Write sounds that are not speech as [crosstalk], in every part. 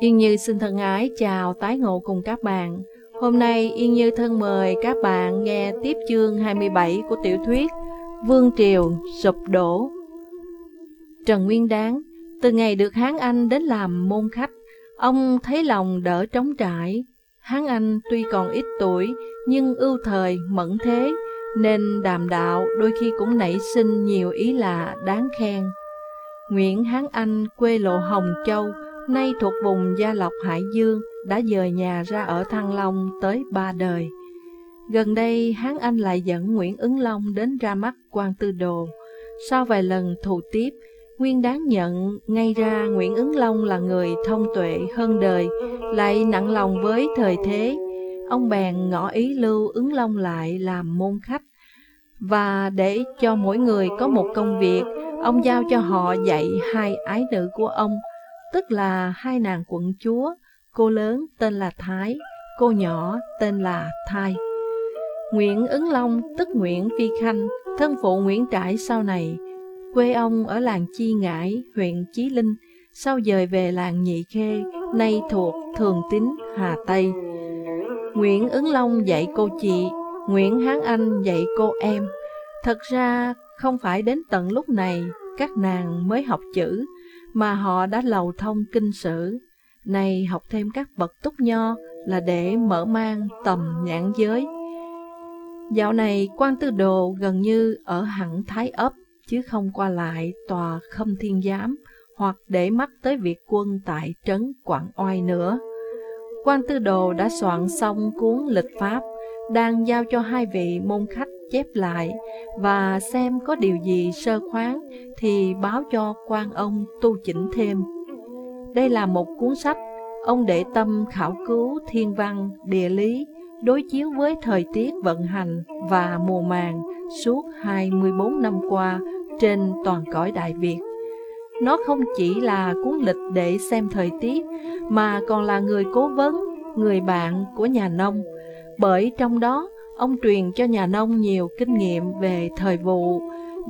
Yên Như xin thân ái chào tái ngộ cùng các bạn. Hôm nay Yên Như thân mời các bạn nghe tiếp chương 27 của tiểu thuyết Vương Triều Sụp Đổ. Trần Nguyên Đáng, từ ngày được Hán Anh đến làm môn khách, ông thấy lòng đỡ trống trải. Hán Anh tuy còn ít tuổi, nhưng ưu thời, mẫn thế, nên đàm đạo đôi khi cũng nảy sinh nhiều ý lạ đáng khen. Nguyễn Hán Anh quê lộ Hồng Châu, nay thuộc vùng Gia Lộc Hải Dương, đã dời nhà ra ở Thăng Long tới ba đời. Gần đây, Hán Anh lại dẫn Nguyễn Ứng Long đến ra mắt quan tư đồ. Sau vài lần thù tiếp, Nguyên đáng nhận ngay ra Nguyễn Ứng Long là người thông tuệ hơn đời, lại nặng lòng với thời thế. Ông bèn ngỏ ý lưu Ứng Long lại làm môn khách. Và để cho mỗi người có một công việc, ông giao cho họ dạy hai ái nữ của ông, tức là hai nàng quận chúa, cô lớn tên là Thái, cô nhỏ tên là Thai. Nguyễn Ứng Long tức Nguyễn Phi Khanh, thân phụ Nguyễn Trãi sau này, quê ông ở làng Chi Ngãi, huyện Chí Linh, sau dời về làng Nhị Khê, nay thuộc Thường Tín, Hà Tây. Nguyễn Ứng Long dạy cô chị, Nguyễn Hán Anh dạy cô em. Thật ra không phải đến tận lúc này các nàng mới học chữ, mà họ đã lầu thông kinh sử. Này học thêm các bậc túc nho là để mở mang tầm nhãn giới. Dạo này quan tư đồ gần như ở hẳn thái ấp, chứ không qua lại tòa khâm thiên giám hoặc để mắt tới việc quân tại trấn Quảng Oai nữa. Quan tư đồ đã soạn xong cuốn lịch pháp, đang giao cho hai vị môn khách chép lại và xem có điều gì sơ khoáng thì báo cho quan ông tu chỉnh thêm. Đây là một cuốn sách, ông để tâm khảo cứu thiên văn, địa lý, đối chiếu với thời tiết vận hành và mùa màng suốt 24 năm qua trên toàn cõi Đại Việt. Nó không chỉ là cuốn lịch để xem thời tiết, mà còn là người cố vấn, người bạn của nhà nông, bởi trong đó ông truyền cho nhà nông nhiều kinh nghiệm về thời vụ,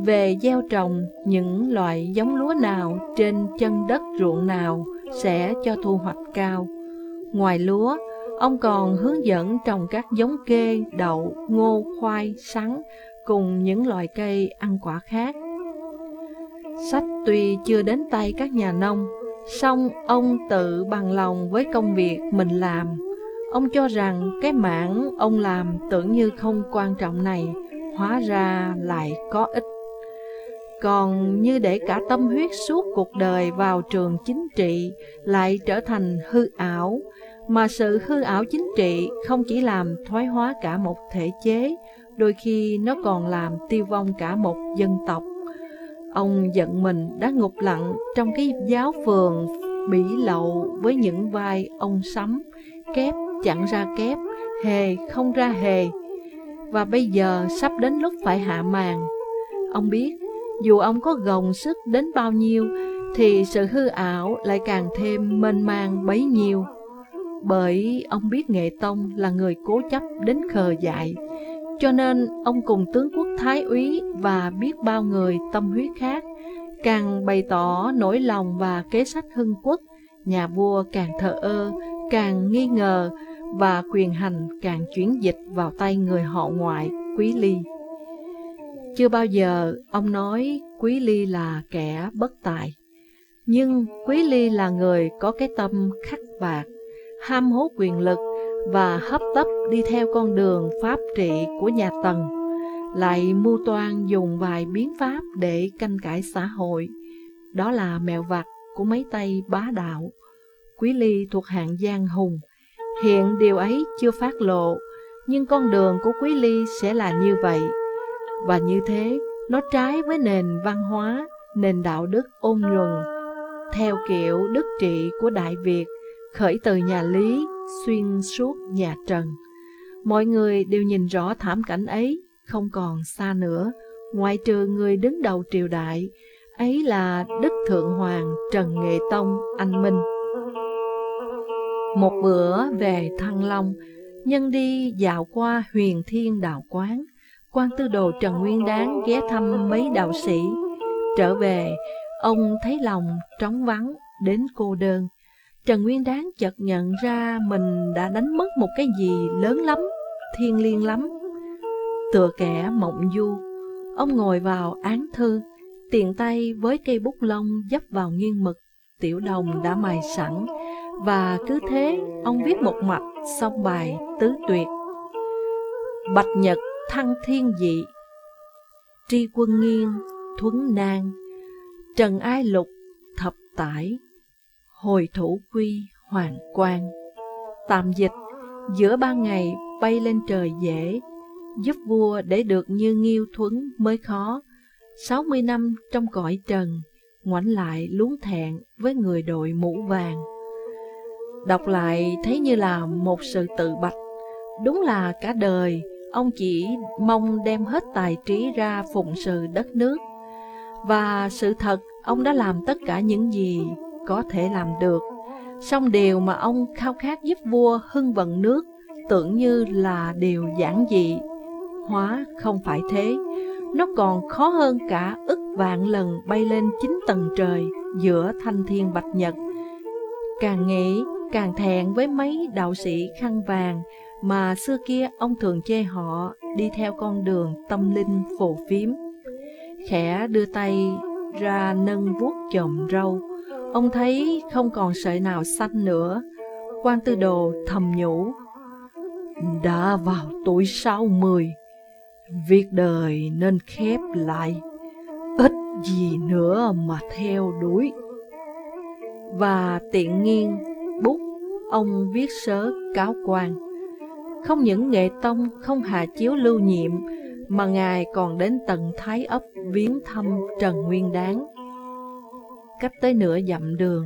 về gieo trồng những loại giống lúa nào trên chân đất ruộng nào sẽ cho thu hoạch cao. Ngoài lúa, ông còn hướng dẫn trồng các giống kê, đậu, ngô, khoai, sắn cùng những loại cây ăn quả khác. Sách tuy chưa đến tay các nhà nông, song ông tự bằng lòng với công việc mình làm. Ông cho rằng cái mảng ông làm tưởng như không quan trọng này, hóa ra lại có ích. Còn như để cả tâm huyết suốt cuộc đời vào trường chính trị lại trở thành hư ảo, mà sự hư ảo chính trị không chỉ làm thoái hóa cả một thể chế, đôi khi nó còn làm tiêu vong cả một dân tộc. Ông giận mình đã ngục lặng trong cái giáo phường bỉ lậu với những vai ông sắm, kép chặn ra kép, hề không ra hề. Và bây giờ sắp đến lúc phải hạ màn. Ông biết, dù ông có gồng sức đến bao nhiêu, thì sự hư ảo lại càng thêm mênh mang bấy nhiêu. Bởi ông biết Nghệ Tông là người cố chấp đến khờ dại, cho nên ông cùng tướng quốc Thái úy và biết bao người tâm huyết khác, càng bày tỏ nỗi lòng và kế sách hưng quốc, nhà vua càng thờ ơ, càng nghi ngờ và quyền hành càng chuyển dịch vào tay người họ ngoại Quý Ly. Chưa bao giờ ông nói Quý Ly là kẻ bất tài, nhưng Quý Ly là người có cái tâm khắc bạc, ham hố quyền lực và hấp tấp đi theo con đường pháp trị của nhà Tần, lại mưu toan dùng vài biến pháp để canh cải xã hội. Đó là mèo vặt của mấy tay bá đạo. Quý Ly thuộc hạng giang hùng. Hiện điều ấy chưa phát lộ, nhưng con đường của Quý Ly sẽ là như vậy. Và như thế, nó trái với nền văn hóa, nền đạo đức ôn nhuần, theo kiểu đức trị của Đại Việt, khởi từ nhà Lý, xuyên suốt nhà Trần. Mọi người đều nhìn rõ thảm cảnh ấy, không còn xa nữa, ngoại trừ người đứng đầu triều đại, ấy là Đức Thượng Hoàng Trần Nghệ Tông Anh Minh. Một bữa về Thăng Long, nhân đi dạo qua huyền thiên đạo quán, quan tư đồ Trần Nguyên Đáng ghé thăm mấy đạo sĩ. Trở về, ông thấy lòng trống vắng đến cô đơn. Trần Nguyên Đáng chợt nhận ra mình đã đánh mất một cái gì lớn lắm, thiên liêng lắm. Tựa kẻ mộng du, ông ngồi vào án thư, tiện tay với cây bút lông dấp vào nghiêng mực, tiểu đồng đã mài sẵn, và cứ thế ông viết một mạch xong bài tứ tuyệt. Bạch Nhật thăng thiên dị, tri quân nghiêng, thuấn nang, trần ai lục, thập tải, hồi thủ quy, hoàng quang. Tạm dịch, giữa ban ngày bay lên trời dễ, giúp vua để được như nghiêu thuấn mới khó. 60 năm trong cõi trần, ngoảnh lại luống thẹn với người đội mũ vàng. Đọc lại thấy như là một sự tự bạch, đúng là cả đời ông chỉ mong đem hết tài trí ra phụng sự đất nước. Và sự thật, ông đã làm tất cả những gì có thể làm được. Song điều mà ông khao khát giúp vua hưng vận nước tưởng như là điều giản dị. Hóa không phải thế, nó còn khó hơn cả ức vạn lần bay lên chín tầng trời giữa thanh thiên bạch nhật. Càng nghĩ, càng thẹn với mấy đạo sĩ khăn vàng mà xưa kia ông thường chê họ đi theo con đường tâm linh phổ phiếm. Khẽ đưa tay ra nâng vuốt chồng râu, ông thấy không còn sợi nào xanh nữa. quan tư đồ thầm nhủ, đã vào tuổi sáu mươi, việc đời nên khép lại, ít gì nữa mà theo đuổi. Và tiện nghiêng ông viết sớ cáo quan. Không những nghệ tông không hạ chiếu lưu nhiệm, mà Ngài còn đến tận Thái ấp viếng thăm Trần Nguyên Đáng. Cách tới nửa dặm đường,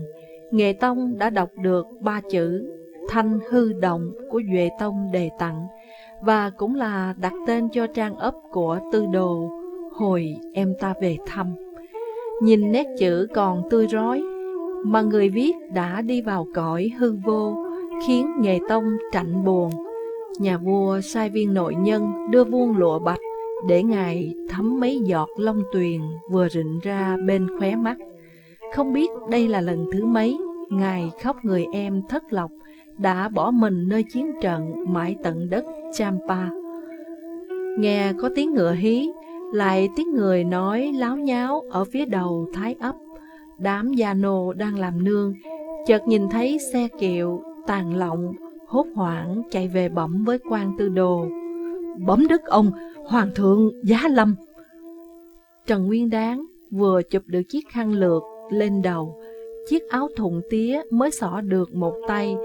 Nghệ Tông đã đọc được ba chữ Thanh hư động của Duệ Tông đề tặng, và cũng là đặt tên cho trang ấp của tư đồ hồi em ta về thăm. Nhìn nét chữ còn tươi rói, mà người viết đã đi vào cõi hư vô, khiến nghề Tông trạnh buồn. Nhà vua sai viên nội nhân đưa vuông lụa bạch để ngài thấm mấy giọt long tuyền vừa rịn ra bên khóe mắt. Không biết đây là lần thứ mấy, ngài khóc người em thất lộc, đã bỏ mình nơi chiến trận mãi tận đất Champa. Nghe có tiếng ngựa hí, lại tiếng người nói láo nháo ở phía đầu thái ấp. Đám gia nô đang làm nương, chợt nhìn thấy xe kiệu, tàn lọng, hốt hoảng chạy về bẩm với quan tư đồ. Bấm đức ông, hoàng thượng giá lâm. Trần Nguyên Đáng vừa chụp được chiếc khăn lược lên đầu, chiếc áo thụng tía mới xỏ được một tay,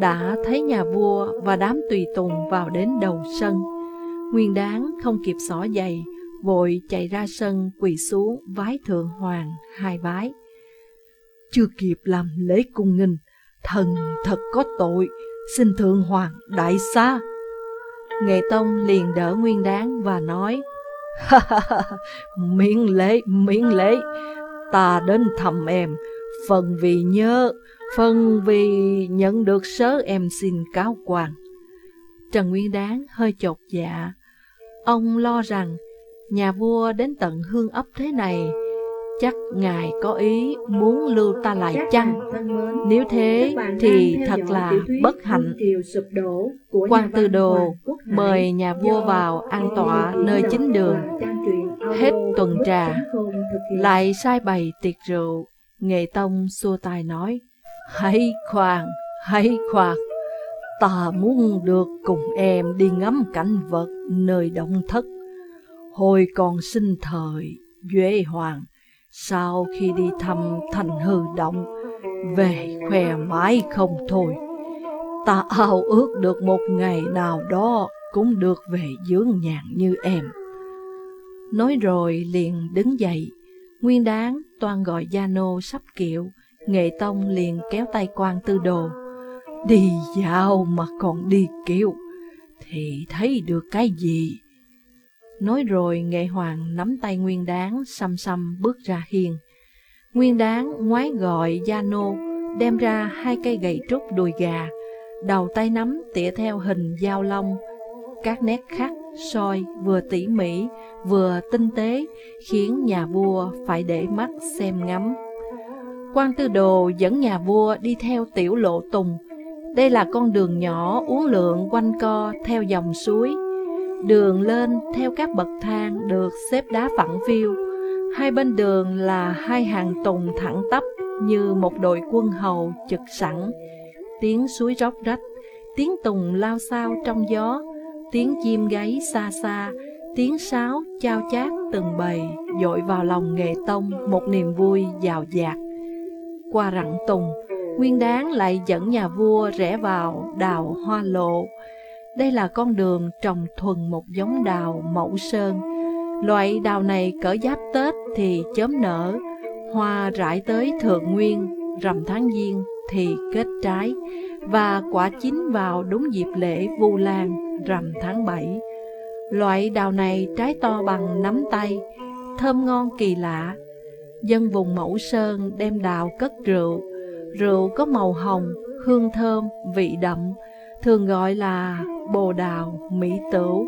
đã thấy nhà vua và đám tùy tùng vào đến đầu sân. Nguyên Đáng không kịp xỏ giày, vội chạy ra sân quỳ xuống vái thượng hoàng hai vái. Chưa kịp làm lễ cung nghinh, thần thật có tội, xin thượng hoàng đại xa. Nghệ Tông liền đỡ Nguyên Đáng và nói, miễn lễ, miễn lễ, ta đến thăm em, phần vì nhớ, phần vì nhận được sớ em xin cáo quan. Trần Nguyên Đáng hơi chột dạ, ông lo rằng nhà vua đến tận hương ấp thế này, chắc ngài có ý muốn lưu ta lại chăng? Nếu thế thì thật là bất hạnh. Quan tư đồ mời nhà vua vào an tọa nơi chính đường. Hết tuần trà, lại sai bày tiệc rượu. Nghệ Tông xua tay nói, Hãy khoan, hãy khoan, ta muốn được cùng em đi ngắm cảnh vật nơi động thất. Hồi còn sinh thời, Duệ Hoàng, sau khi đi thăm thành hư động, về khoe mãi không thôi. Ta ao ước được một ngày nào đó cũng được về dưỡng nhàn như em. Nói rồi liền đứng dậy, nguyên đáng toàn gọi gia nô sắp kiệu, nghệ tông liền kéo tay quan tư đồ. Đi dạo mà còn đi kiệu, thì thấy được cái gì? Nói rồi nghệ hoàng nắm tay nguyên đáng xăm xăm bước ra hiên. Nguyên đáng ngoái gọi gia nô, đem ra hai cây gậy trúc đùi gà, đầu tay nắm tỉa theo hình dao long, các nét khắc, soi vừa tỉ mỉ, vừa tinh tế, khiến nhà vua phải để mắt xem ngắm. quan tư đồ dẫn nhà vua đi theo tiểu lộ tùng. Đây là con đường nhỏ uốn lượn quanh co theo dòng suối. Đường lên theo các bậc thang được xếp đá phẳng phiêu. Hai bên đường là hai hàng tùng thẳng tắp như một đội quân hầu trực sẵn. Tiếng suối róc rách, tiếng tùng lao sao trong gió, tiếng chim gáy xa xa, tiếng sáo trao chát từng bầy dội vào lòng nghệ tông một niềm vui giàu dạt. Qua rặng tùng, Nguyên Đáng lại dẫn nhà vua rẽ vào đào hoa lộ. Đây là con đường trồng thuần một giống đào mẫu sơn. Loại đào này cỡ giáp Tết thì chớm nở, hoa rải tới thượng nguyên, rằm tháng giêng thì kết trái, và quả chín vào đúng dịp lễ Vu Lan, rằm tháng 7. Loại đào này trái to bằng nắm tay, thơm ngon kỳ lạ. Dân vùng Mẫu Sơn đem đào cất rượu, rượu có màu hồng, hương thơm, vị đậm, thường gọi là bồ đào, mỹ tửu.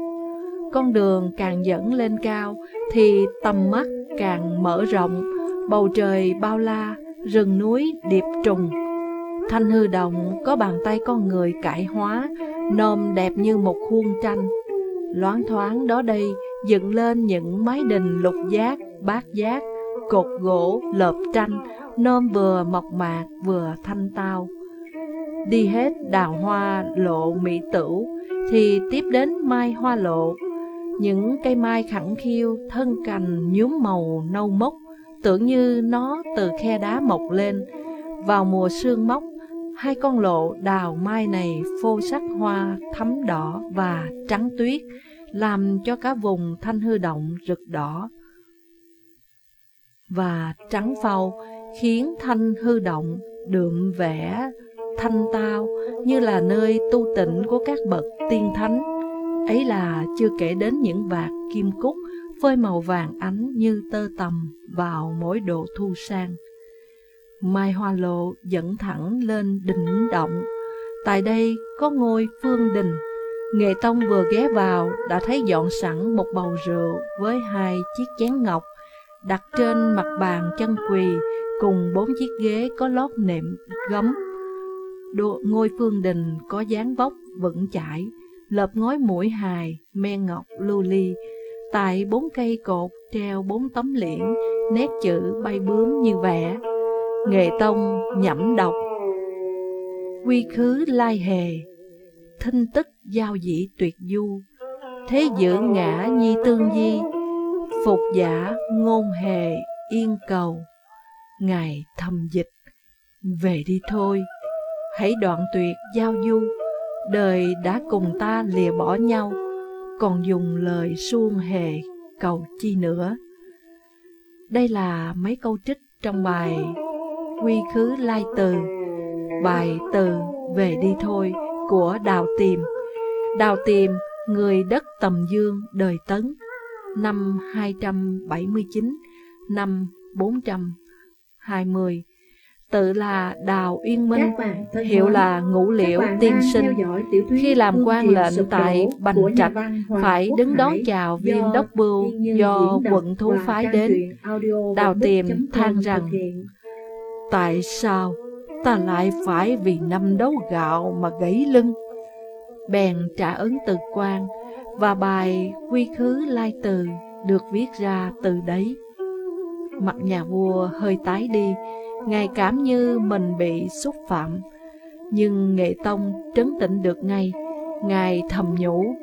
Con đường càng dẫn lên cao thì tầm mắt càng mở rộng, bầu trời bao la, rừng núi điệp trùng. Thanh hư động có bàn tay con người cải hóa, nôm đẹp như một khuôn tranh. Loáng thoáng đó đây dựng lên những mái đình lục giác, bát giác, cột gỗ, lợp tranh, nôm vừa mộc mạc vừa thanh tao. Đi hết đào hoa lộ mỹ tửu thì tiếp đến mai hoa lộ. Những cây mai khẳng khiu, thân cành nhuốm màu nâu mốc, tưởng như nó từ khe đá mọc lên. Vào mùa sương mốc, hai con lộ đào mai này phô sắc hoa thắm đỏ và trắng tuyết, làm cho cả vùng thanh hư động rực đỏ và trắng phau, khiến thanh hư động đượm vẻ thanh tao, như là nơi tu tịnh của các bậc tiên thánh. Ấy là chưa kể đến những vạt kim cúc phơi màu vàng ánh như tơ tầm vào mỗi độ thu sang. Mai Hoa Lộ dẫn thẳng lên đỉnh động. Tại đây có ngôi phương đình. Nghệ Tông vừa ghé vào đã thấy dọn sẵn một bầu rượu với hai chiếc chén ngọc đặt trên mặt bàn chân quỳ cùng bốn chiếc ghế có lót nệm gấm. Đồ, ngôi phương đình có dáng vóc vững chãi, lợp ngói mũi hài, men ngọc lưu ly. Tại bốn cây cột treo bốn tấm liễn, nét chữ bay bướm như vẽ. Nghệ tông nhẩm đọc Quy khứ lai hề. Thinh tức giao dĩ tuyệt du. Thế giữa ngã nhi tương di. Phục giả ngôn hề yên cầu. Ngài thầm dịch. Về đi thôi. Hãy đoạn tuyệt giao du. Đời đã cùng ta lìa bỏ nhau Còn dùng lời suông hề cầu chi nữa. Đây là mấy câu trích trong bài Quy khứ lai từ. Bài từ Về đi thôi của Đào Tiềm. Đào Tiềm, người đất Tầm Dương đời Tấn Năm 279, năm 420 Tự là Đào Uyên Minh, hiệu là Ngũ Liễu Tiên Sinh. Khi làm quan lệnh tại Bành Trạch, phải đứng đón chào viên đốc bưu do quận thú phái đến. Đào Tiềm than rằng, Tại sao ta lại phải vì năm đấu gạo mà gãy lưng? Bèn trả ấn từ quan, và bài quy khứ lai từ được viết ra từ đấy. Mặt nhà vua hơi tái đi, ngài cảm như mình bị xúc phạm, nhưng nghệ tông trấn tĩnh được ngay, ngài thầm nhủ.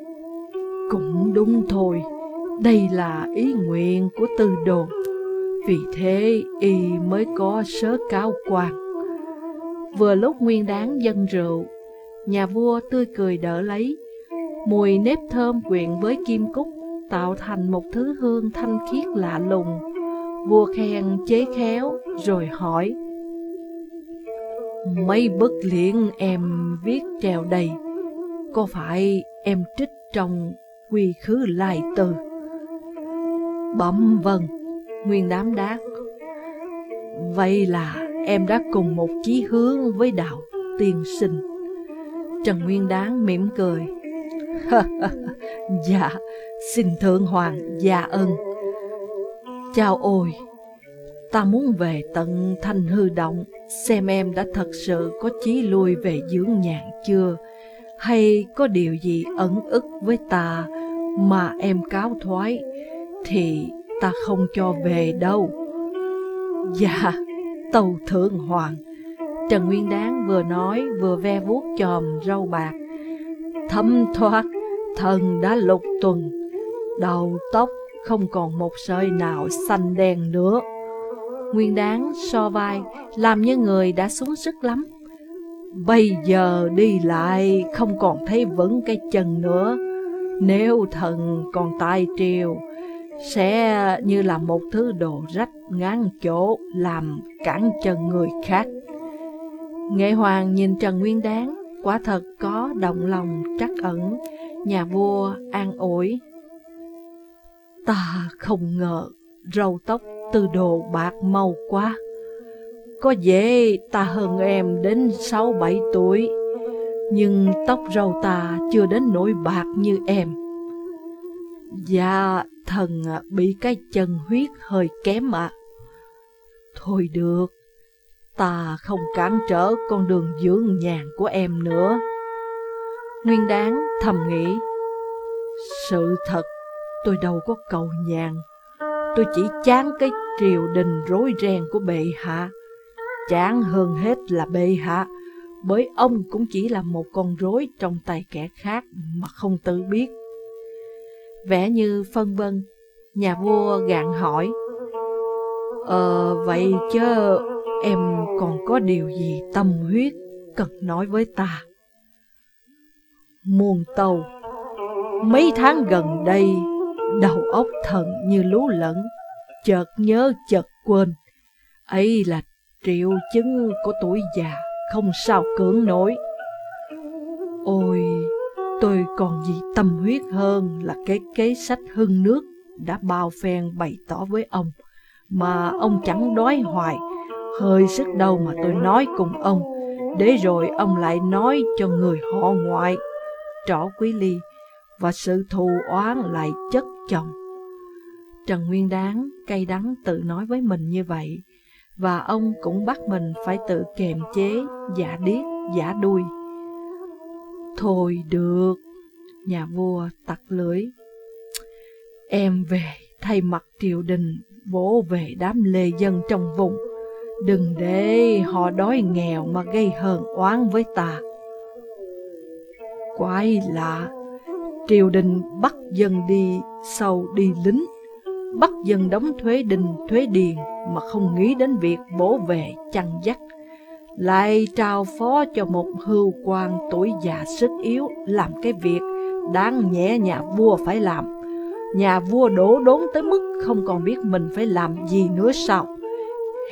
Cũng đúng thôi, đây là ý nguyện của tư đồ, vì thế y mới có sớ cáo quan. Vừa lúc nguyên đáng dân rượu, nhà vua tươi cười đỡ lấy, Mùi nếp thơm quyện với kim cúc tạo thành một thứ hương thanh khiết lạ lùng. Vua khen chế khéo rồi hỏi Mấy bức liễn em viết treo đầy Có phải em trích trong quy khứ lai từ Bẩm vâng Nguyên đám đáp Vậy là em đã cùng một chí hướng với đạo tiên sinh Trần Nguyên Đáng mỉm cười [laughs] dạ, xin thượng hoàng gia ơn. Chào ôi, Ta muốn về tận thanh hư động, xem em đã thật sự có chí lui về dưỡng nhạn chưa, hay có điều gì ẩn ức với ta mà em cáo thoái, thì ta không cho về đâu. Dạ, tàu thượng hoàng. Trần Nguyên Đáng vừa nói vừa ve vuốt chòm râu bạc. thâm thoát, thần đã lục tuần, đầu tóc không còn một sợi nào xanh đen nữa. Nguyên Đáng so vai, làm như người đã xuống sức lắm. Bây giờ đi lại không còn thấy vững cái chân nữa. Nếu thần còn tai triều, sẽ như là một thứ đồ rách ngán chỗ làm cản chân người khác. Nghệ Hoàng nhìn Trần Nguyên Đáng, quả thật có động lòng trắc ẩn, nhà vua an ủi. Ta không ngờ râu tóc từ đồ bạc màu quá. Có vẻ ta hơn em đến 6-7 tuổi, nhưng tóc râu ta chưa đến nỗi bạc như em. Dạ, thần bị cái chân huyết hơi kém ạ. Thôi được, ta không cản trở con đường dưỡng nhàn của em nữa. Nguyên đáng thầm nghĩ, sự thật tôi đâu có cầu nhàn, tôi chỉ chán cái triều đình rối ren của bệ hạ. Chán hơn hết là bệ hạ, bởi ông cũng chỉ là một con rối trong tay kẻ khác mà không tự biết. Vẻ như phân vân, nhà vua gạn hỏi, Ờ, vậy chứ em còn có điều gì tâm huyết cần nói với ta? Muôn tàu, mấy tháng gần đây, đầu óc thần như lú lẫn, chợt nhớ chợt quên. ấy là triệu chứng của tuổi già, không sao cưỡng nổi. Ôi, tôi còn gì tâm huyết hơn là cái kế sách hưng nước đã bao phen bày tỏ với ông, mà ông chẳng đói hoài, hơi sức đâu mà tôi nói cùng ông, để rồi ông lại nói cho người họ ngoại, trỏ quý ly, và sự thù oán lại chất chồng. Trần Nguyên Đáng cay đắng tự nói với mình như vậy, và ông cũng bắt mình phải tự kềm chế, giả điếc, giả đuôi. Thôi được, nhà vua tặc lưỡi. Em về thay mặt triều đình vỗ về đám lê dân trong vùng. Đừng để họ đói nghèo mà gây hờn oán với ta. Quái lạ, triều đình bắt dân đi sau đi lính, bắt dân đóng thuế đình, thuế điền mà không nghĩ đến việc bổ vệ chăn dắt. Lại trao phó cho một hưu quan tuổi già sức yếu làm cái việc đáng nhẹ nhà vua phải làm. Nhà vua đổ đốn tới mức không còn biết mình phải làm gì nữa sao.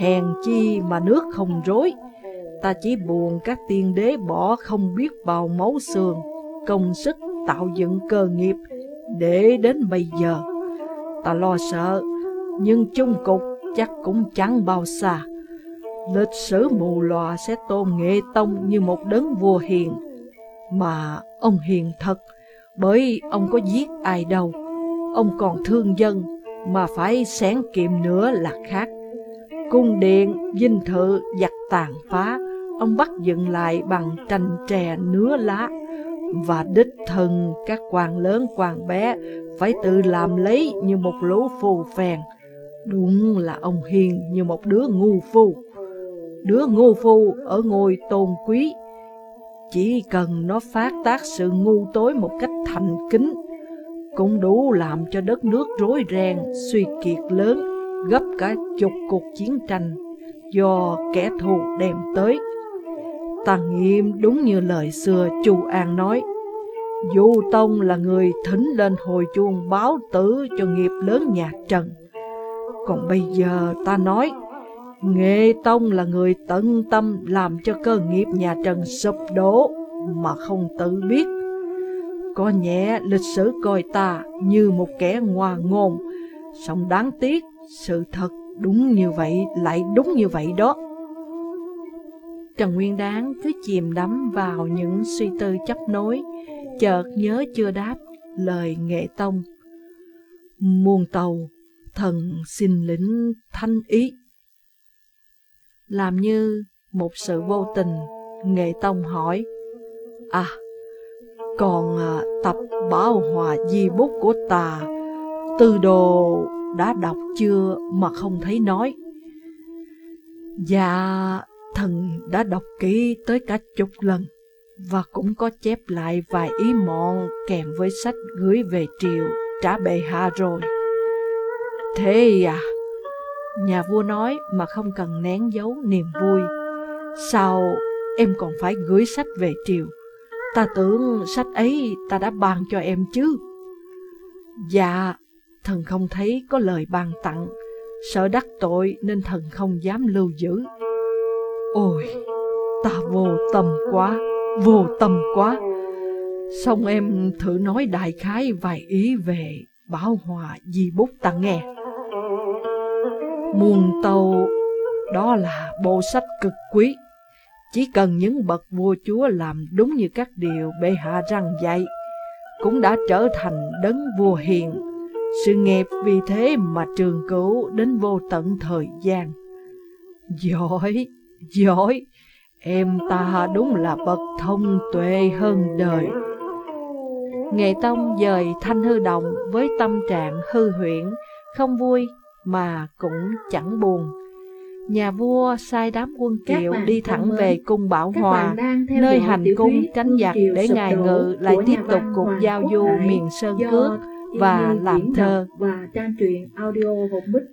Hèn chi mà nước không rối, ta chỉ buồn các tiên đế bỏ không biết bao máu xương, công sức tạo dựng cơ nghiệp để đến bây giờ. Ta lo sợ, nhưng chung cục chắc cũng chẳng bao xa. Lịch sử mù lòa sẽ tôn nghệ tông như một đấng vua hiền, mà ông hiền thật, bởi ông có giết ai đâu. Ông còn thương dân, mà phải sáng kiệm nữa là khác. Cung điện, dinh thự, giặc tàn phá, ông bắt dựng lại bằng tranh trè nứa lá. Và đích thân các quan lớn quan bé phải tự làm lấy như một lũ phù phèn. Đúng là ông hiền như một đứa ngu phu. Đứa ngu phu ở ngôi tôn quý chỉ cần nó phát tác sự ngu tối một cách thành kính Cũng đủ làm cho đất nước rối ren, suy kiệt lớn Gấp cả chục cuộc chiến tranh do kẻ thù đem tới tàng nghiêm đúng như lời xưa Chu An nói Du Tông là người thính lên hồi chuông báo tử cho nghiệp lớn nhà Trần Còn bây giờ ta nói Nghệ Tông là người tận tâm làm cho cơ nghiệp nhà Trần sụp đổ mà không tự biết. Có nhẹ lịch sử coi ta như một kẻ ngoa ngôn, song đáng tiếc sự thật đúng như vậy lại đúng như vậy đó. Trần Nguyên Đáng cứ chìm đắm vào những suy tư chấp nối, chợt nhớ chưa đáp lời Nghệ Tông. Muôn tàu, thần xin lĩnh thanh ý. làm như một sự vô tình, Nghệ Tông hỏi, À, còn à, tập bảo hòa di bút của ta, tư đồ đã đọc chưa mà không thấy nói? Dạ, thần đã đọc kỹ tới cả chục lần và cũng có chép lại vài ý mọn kèm với sách gửi về triều trả bệ hạ rồi. Thế à? Nhà vua nói mà không cần nén giấu niềm vui. Sao em còn phải gửi sách về triều? Ta tưởng sách ấy ta đã ban cho em chứ. Dạ, thần không thấy có lời ban tặng, sợ đắc tội nên thần không dám lưu giữ. Ôi, ta vô tâm quá, vô tâm quá. Xong em thử nói đại khái vài ý về bảo hòa di bút ta nghe. Muôn tàu đó là bộ sách cực quý. Chỉ cần những bậc vua chúa làm đúng như các điều bệ hạ răng dạy, cũng đã trở thành đấng vua hiền. Sự nghiệp vì thế mà trường cửu đến vô tận thời gian. Giỏi, giỏi, em ta đúng là bậc thông tuệ hơn đời. Nghệ Tông dời thanh hư động với tâm trạng hư huyễn, không vui mà cũng chẳng buồn. Nhà vua sai đám quân kiệu đi thẳng về cung Bảo Hòa, nơi hành cung tránh giặc để ngài ngự lại tiếp tục cuộc giao du miền Sơn Cước và làm thơ.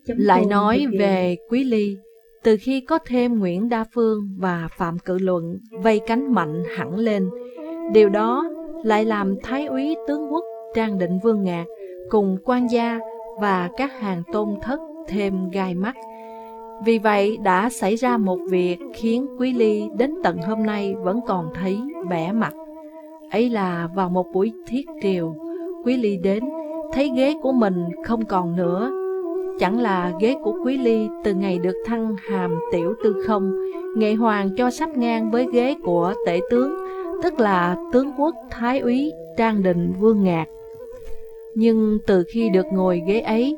Lại nói về Quý Ly, từ khi có thêm Nguyễn Đa Phương và Phạm Cự Luận vây cánh mạnh hẳn lên, điều đó lại làm Thái úy tướng quốc Trang Định Vương Ngạc cùng quan gia và các hàng tôn thất thêm gai mắt. Vì vậy đã xảy ra một việc khiến Quý Ly đến tận hôm nay vẫn còn thấy bẻ mặt. Ấy là vào một buổi thiết triều, Quý Ly đến, thấy ghế của mình không còn nữa. Chẳng là ghế của Quý Ly từ ngày được thăng hàm tiểu tư không, nghệ hoàng cho sắp ngang với ghế của tể tướng, tức là tướng quốc Thái úy Trang Định Vương Ngạc. Nhưng từ khi được ngồi ghế ấy,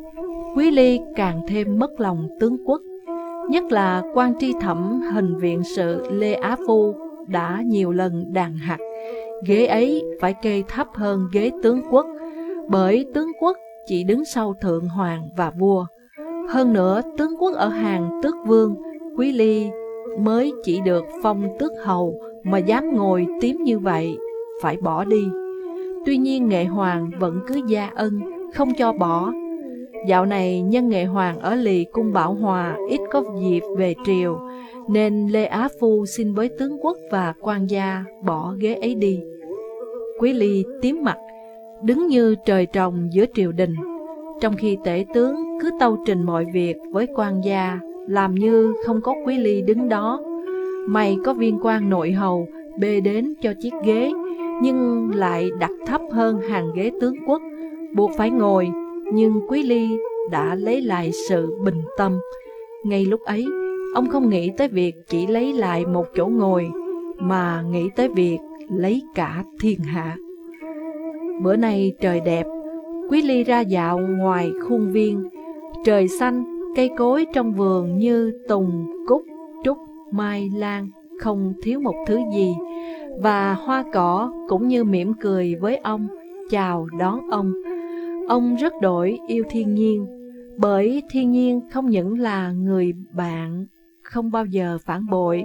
Quý Ly càng thêm mất lòng tướng quốc. Nhất là quan tri thẩm hình viện sự Lê Á Phu đã nhiều lần đàn hạt. Ghế ấy phải kê thấp hơn ghế tướng quốc, bởi tướng quốc chỉ đứng sau thượng hoàng và vua. Hơn nữa, tướng quốc ở hàng tước vương, Quý Ly mới chỉ được phong tước hầu mà dám ngồi tím như vậy, phải bỏ đi. Tuy nhiên nghệ hoàng vẫn cứ gia ân, không cho bỏ. Dạo này nhân nghệ hoàng ở lì cung Bảo Hòa ít có dịp về triều, nên Lê Á Phu xin với tướng quốc và quan gia bỏ ghế ấy đi. Quý ly tím mặt, đứng như trời trồng giữa triều đình, trong khi tể tướng cứ tâu trình mọi việc với quan gia, làm như không có quý ly đứng đó. May có viên quan nội hầu bê đến cho chiếc ghế, nhưng lại đặt thấp hơn hàng ghế tướng quốc, buộc phải ngồi, nhưng Quý Ly đã lấy lại sự bình tâm. Ngay lúc ấy, ông không nghĩ tới việc chỉ lấy lại một chỗ ngồi, mà nghĩ tới việc lấy cả thiên hạ. Bữa nay trời đẹp, Quý Ly ra dạo ngoài khuôn viên, trời xanh, cây cối trong vườn như tùng, cúc, trúc, mai, lan, không thiếu một thứ gì, và hoa cỏ cũng như mỉm cười với ông, chào đón ông. Ông rất đổi yêu thiên nhiên, bởi thiên nhiên không những là người bạn, không bao giờ phản bội,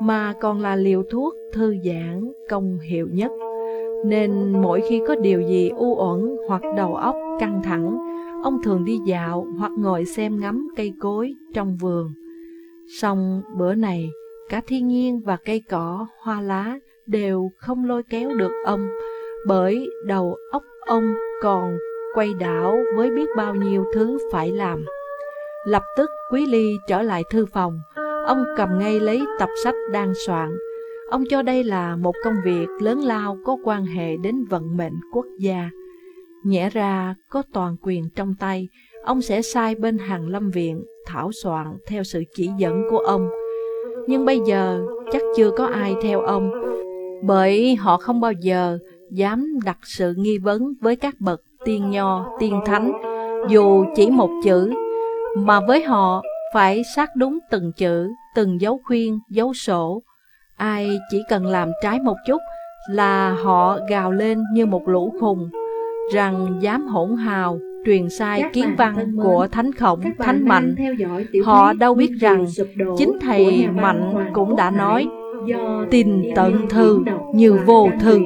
mà còn là liều thuốc thư giãn công hiệu nhất. Nên mỗi khi có điều gì u uẩn hoặc đầu óc căng thẳng, ông thường đi dạo hoặc ngồi xem ngắm cây cối trong vườn. Xong bữa này, cả thiên nhiên và cây cỏ, hoa lá đều không lôi kéo được ông, bởi đầu óc ông còn quay đảo với biết bao nhiêu thứ phải làm. Lập tức Quý Ly trở lại thư phòng, ông cầm ngay lấy tập sách đang soạn. Ông cho đây là một công việc lớn lao có quan hệ đến vận mệnh quốc gia. Nhẽ ra có toàn quyền trong tay, ông sẽ sai bên hàng lâm viện thảo soạn theo sự chỉ dẫn của ông. Nhưng bây giờ chắc chưa có ai theo ông, bởi họ không bao giờ dám đặt sự nghi vấn với các bậc tiên nho, tiên thánh, dù chỉ một chữ, mà với họ phải sát đúng từng chữ, từng dấu khuyên, dấu sổ. Ai chỉ cần làm trái một chút là họ gào lên như một lũ khùng, rằng dám hỗn hào, truyền sai Các kiến văn của Thánh Khổng, Thánh Mạnh. Họ đâu biết rằng chính thầy Mạnh cũng đã nói, tin tận thư như vô thư.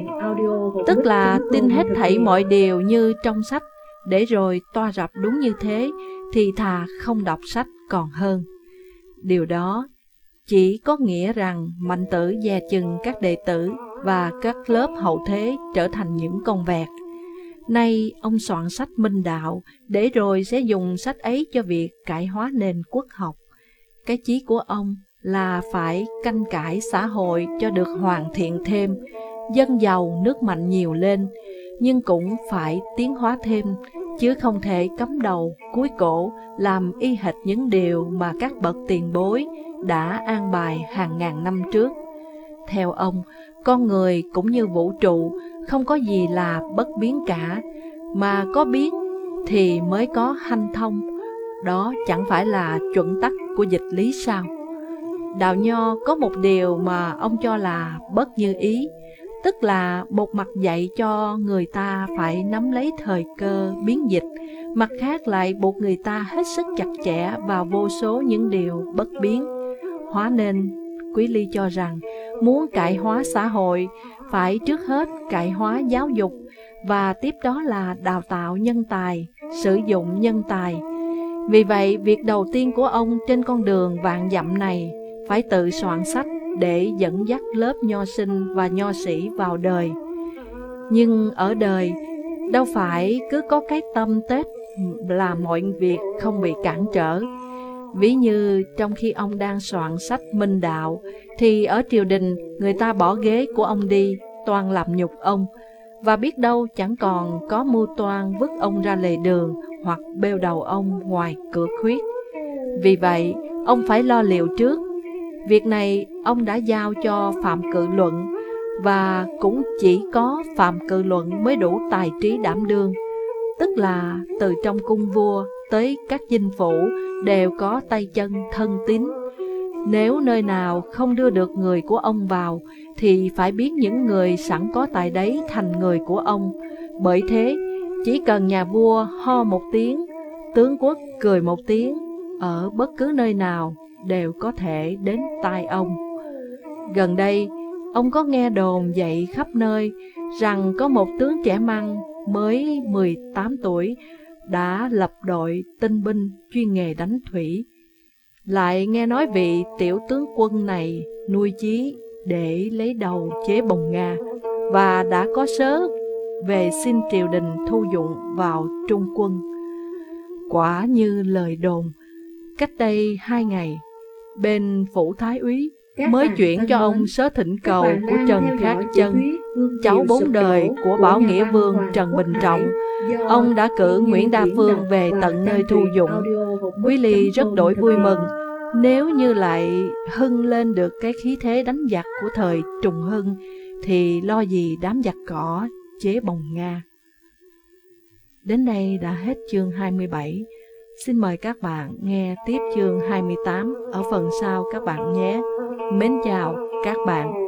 Tức là tin hết thảy mọi điều như trong sách, để rồi toa rập đúng như thế, thì thà không đọc sách còn hơn. Điều đó chỉ có nghĩa rằng mạnh tử dè chừng các đệ tử và các lớp hậu thế trở thành những con vẹt. Nay ông soạn sách minh đạo, để rồi sẽ dùng sách ấy cho việc cải hóa nền quốc học. Cái chí của ông là phải canh cải xã hội cho được hoàn thiện thêm, dân giàu nước mạnh nhiều lên, nhưng cũng phải tiến hóa thêm, chứ không thể cấm đầu, cúi cổ, làm y hệt những điều mà các bậc tiền bối đã an bài hàng ngàn năm trước. Theo ông, con người cũng như vũ trụ, không có gì là bất biến cả, mà có biến thì mới có hanh thông. Đó chẳng phải là chuẩn tắc của dịch lý sao? Đạo Nho có một điều mà ông cho là bất như ý, tức là một mặt dạy cho người ta phải nắm lấy thời cơ biến dịch, mặt khác lại buộc người ta hết sức chặt chẽ vào vô số những điều bất biến. Hóa nên, Quý Ly cho rằng, muốn cải hóa xã hội, phải trước hết cải hóa giáo dục, và tiếp đó là đào tạo nhân tài, sử dụng nhân tài. Vì vậy, việc đầu tiên của ông trên con đường vạn dặm này phải tự soạn sách để dẫn dắt lớp nho sinh và nho sĩ vào đời. Nhưng ở đời, đâu phải cứ có cái tâm Tết là mọi việc không bị cản trở. Ví như trong khi ông đang soạn sách Minh Đạo, thì ở triều đình người ta bỏ ghế của ông đi, toàn làm nhục ông, và biết đâu chẳng còn có mưu toan vứt ông ra lề đường hoặc bêu đầu ông ngoài cửa khuyết. Vì vậy, ông phải lo liệu trước. Việc này ông đã giao cho Phạm Cự Luận, và cũng chỉ có Phạm Cự Luận mới đủ tài trí đảm đương. Tức là từ trong cung vua tới các dinh phủ đều có tay chân thân tín. Nếu nơi nào không đưa được người của ông vào, thì phải biến những người sẵn có tại đấy thành người của ông. Bởi thế, chỉ cần nhà vua ho một tiếng, tướng quốc cười một tiếng, ở bất cứ nơi nào đều có thể đến tai ông. Gần đây, ông có nghe đồn dậy khắp nơi rằng có một tướng trẻ măng mới 18 tuổi đã lập đội tinh binh chuyên nghề đánh thủy. Lại nghe nói vị tiểu tướng quân này nuôi chí để lấy đầu chế bồng Nga và đã có sớ về xin triều đình thu dụng vào trung quân. Quả như lời đồn, cách đây hai ngày, bên phủ thái úy mới chuyển cho ông sớ thịnh các cầu của Trần Khát Chân, cháu bốn đời của Bảo Nghĩa Vương Trần Bình Trọng. Ông đã cử Nguyễn Đa Phương về tận nơi thu dụng. Quý Ly rất đổi vui mừng nếu như lại hưng lên được cái khí thế đánh giặc của thời trùng hưng thì lo gì đám giặc cỏ chế bồng Nga. Đến đây đã hết chương 27. Xin mời các bạn nghe tiếp chương 28 ở phần sau các bạn nhé. Mến chào các bạn.